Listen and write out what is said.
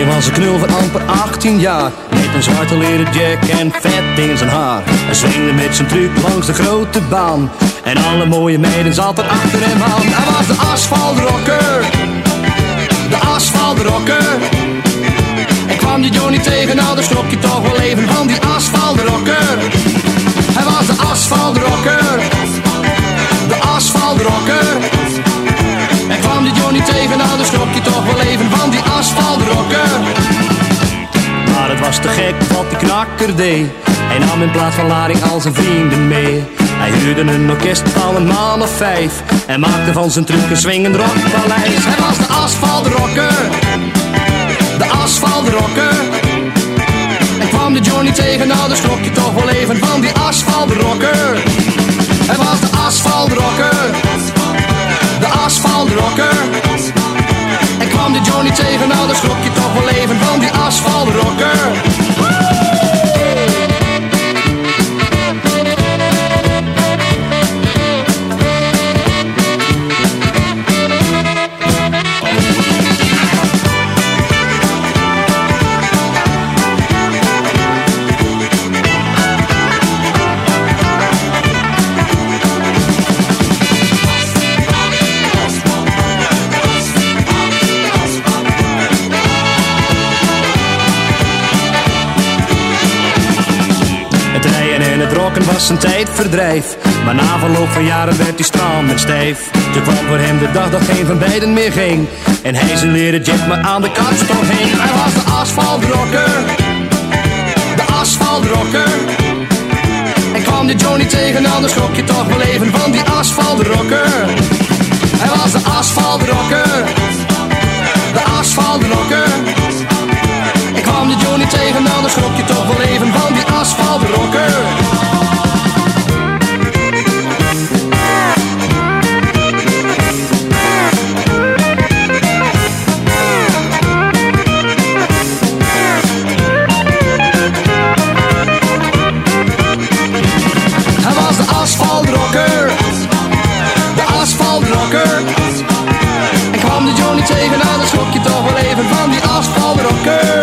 was een knul van amper 18 jaar. Met een zwarte leren jack en vet in zijn haar. Hij swingde met zijn truc langs de grote baan. En alle mooie meiden zaten achter hem aan. Hij was de asfaltrocker. De asfaltrocker. En kwam je Johnny tegen, nou dan schrok je toch wel even van die asfaltrocker. Hij was de asfaltrocker. De asfaltrocker. Was te gek wat die knakker deed. Hij nam in plaats van lading al zijn vrienden mee. Hij huurde een orkest van een man of vijf. En maakte van zijn truc een swingend rockpaleis. Hij was de asfaltrocker. De asfaltrocker. En kwam de Johnny tegen, nou dan schrok je toch wel even van die asfaltrocker. Hij was de asfaltrocker. De asfaltrocker. En kwam de Johnny tegen, nou dan schrok je toch wel even van die asfaltrocker. Roken was een tijdverdrijf. Maar na verloop van jaren werd hij straal met stijf. Toen kwam voor hem de dag dat geen van beiden meer ging. En hij zijn leren jet maar aan de kapstok heen. Hij was de asfaltrocker. De asfaltrocker. En kwam die Johnny tegen, nou, dan schrok je toch wel even van die asfaltrokker. Hij was de asfaltrocker. De asfaltrocker. Ik kwam die Johnny tegen, nou, dan schrok je toch tegenaan, dan schok je toch wel even van die asfaltrocker.